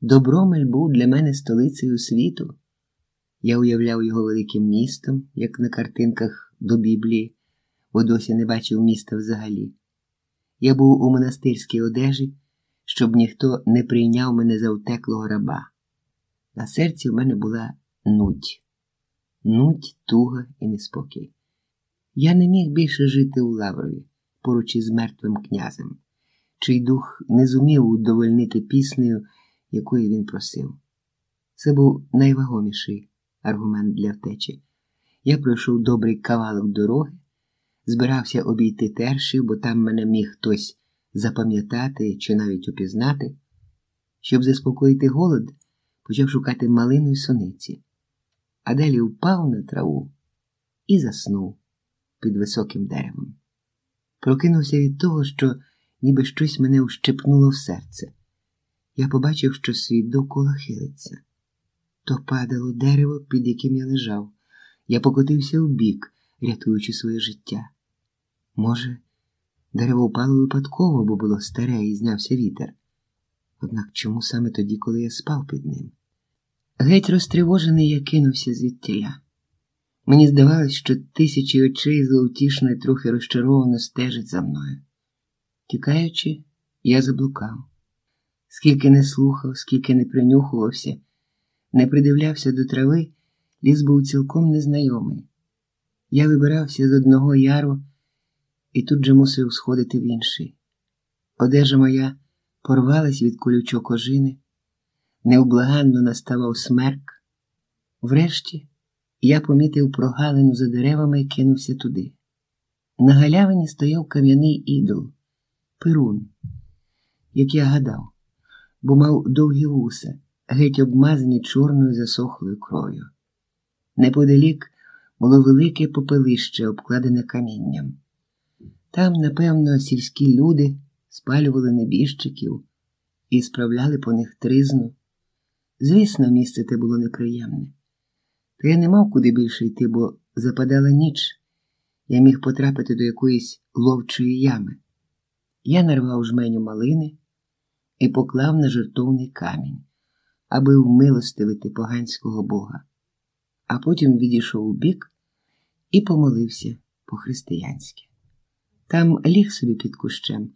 Добромель був для мене столицею світу. Я уявляв його великим містом, як на картинках до Біблії, бо досі не бачив міста взагалі. Я був у монастирській одежі, щоб ніхто не прийняв мене за утеклого раба. На серці в мене була нудь, нудь, туга і неспокій. Я не міг більше жити у Лаврові поруч із мертвим князем, чий дух не зумів удовольнити піснею, якої він просив. Це був найвагоміший аргумент для втечі. Я пройшов добрий кавалок дороги, збирався обійти тершів, бо там мене міг хтось запам'ятати чи навіть упізнати. Щоб заспокоїти голод, почав шукати малину й суниці, а далі впав на траву і заснув під високим деревом. Прокинувся від того, що ніби щось мене ущипнуло в серце. Я побачив, що світ довкола хилиться. То падало дерево, під яким я лежав. Я покотився вбік, рятуючи своє життя. Може, дерево впало випадково, бо було старе і знявся вітер. Однак чому саме тоді, коли я спав під ним? Геть розтривожений, я кинувся звідтіля. Мені здавалось, що тисячі очей зловтішно трохи розчаровано стежать за мною. Тікаючи, я заблукав. Скільки не слухав, скільки не принюхувався, не придивлявся до трави, ліс був цілком незнайомий. Я вибирався з одного яру і тут же мусив сходити в інший. Одежа моя порвалась від колючок ожини, невблаганно наставав смерк. Врешті я помітив прогалину за деревами і кинувся туди. На галявині стояв кам'яний ідол, перун, як я гадав, бо мав довгі вуса, геть обмазані чорною засохлою кров'ю. Неподалік було велике попелище, обкладене камінням. Там, напевно, сільські люди спалювали небіжчиків і справляли по них тризну. Звісно, місце те було неприємне. Та я не мав куди більше йти, бо западала ніч. Я міг потрапити до якоїсь ловчої ями. Я нарвав жменю малини і поклав на жертовний камінь, аби вмилостивити поганського бога, а потім відійшов у бік і помолився по-християнськи. Там ліг собі під кущем,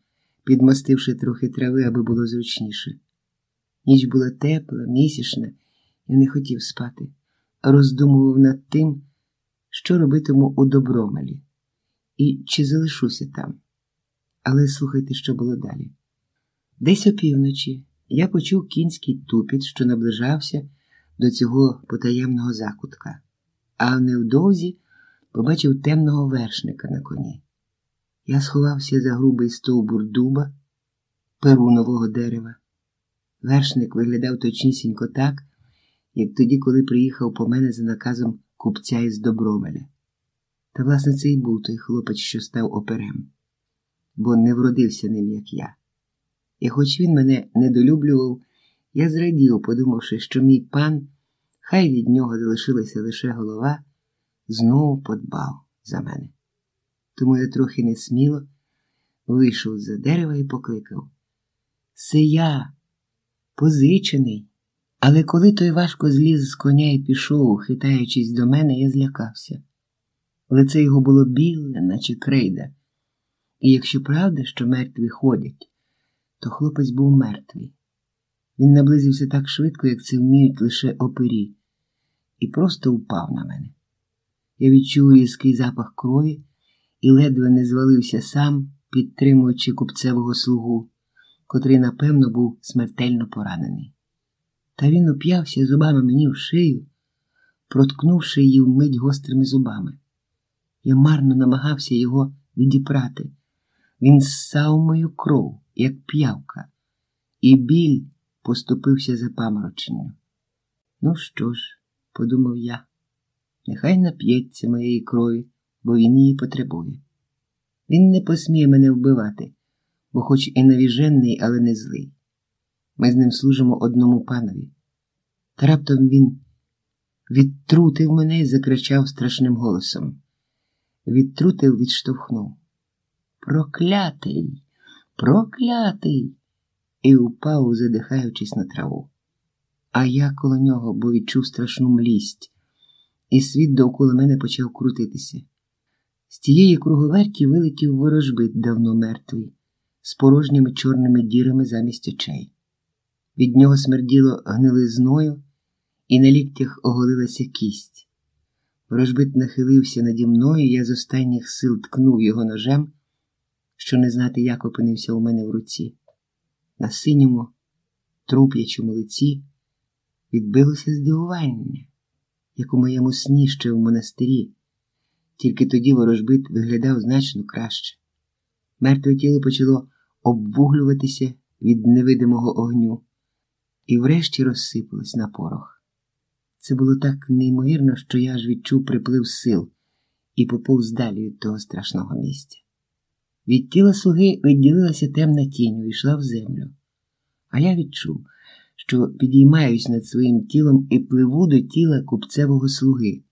підмостивши трохи трави, аби було зручніше. Ніч була тепла, місячна, я не хотів спати, роздумував над тим, що робитиму у добромелі, і чи залишуся там. Але слухайте, що було далі. Десь опівночі я почув кінський тупіт, що наближався до цього потаємного закутка, а невдовзі побачив темного вершника на коні. Я сховався за грубий стовбур дуба, перу нового дерева. Вершник виглядав точнісінько так, як тоді, коли приїхав по мене за наказом купця із Добромеля. Та, власне, це і був той хлопець, що став оперем, бо не вродився ним, як я. І хоч він мене недолюблював, я зрадів, подумавши, що мій пан, хай від нього залишилася лише голова, знову подбав за мене. Тому я трохи несміло вийшов за дерева і покликав Це я, позичений. Але коли той важко зліз з коня і пішов, хитаючись до мене, я злякався. Лице його було біле, наче крейда, і якщо правда, що мертві ходять, то хлопець був мертвий. Він наблизився так швидко, як це вміють лише опері, і просто впав на мене. Я відчув різкий запах крові і ледве не звалився сам, підтримуючи купцевого слугу, котрий, напевно, був смертельно поранений. Та він уп'явся зубами мені в шию, проткнувши її вмить гострими зубами. Я марно намагався його відіпрати. Він ссав мою кров, як п'явка, і біль поступився за памороченню. Ну що ж, подумав я, нехай нап'ється моєї крові, бо він її потребує. Він не посміє мене вбивати, бо хоч і навіжений, але не злий. Ми з ним служимо одному панові. Та раптом він відтрутив мене і закричав страшним голосом. Відтрутив, відштовхнув. Проклятий, проклятий! і упав, задихаючись на траву. а я коло нього, бо відчув страшну млість, і світ довкола мене почав крутитися. З тієї круговерті вилетів ворожбит давно мертвий, з порожніми чорними дірами замість очей. Від нього смерділо гнилизною, і на ліктях оголилася кість. Ворожбит нахилився наді мною, я з останніх сил ткнув його ножем, що не знати, як опинився у мене в руці. На синьому, труп'ячому лиці відбилося здивування, як у моєму сні ще в монастирі, тільки тоді ворожбит виглядав значно краще. Мертве тіло почало обвуглюватися від невидимого огню і врешті розсипалось на порох. Це було так неймовірно, що я аж відчув приплив сил і поповз далі від того страшного місця. Від тіла слуги відділилася темна тінь, увійшла в землю, а я відчув, що підіймаюсь над своїм тілом і пливу до тіла купцевого слуги.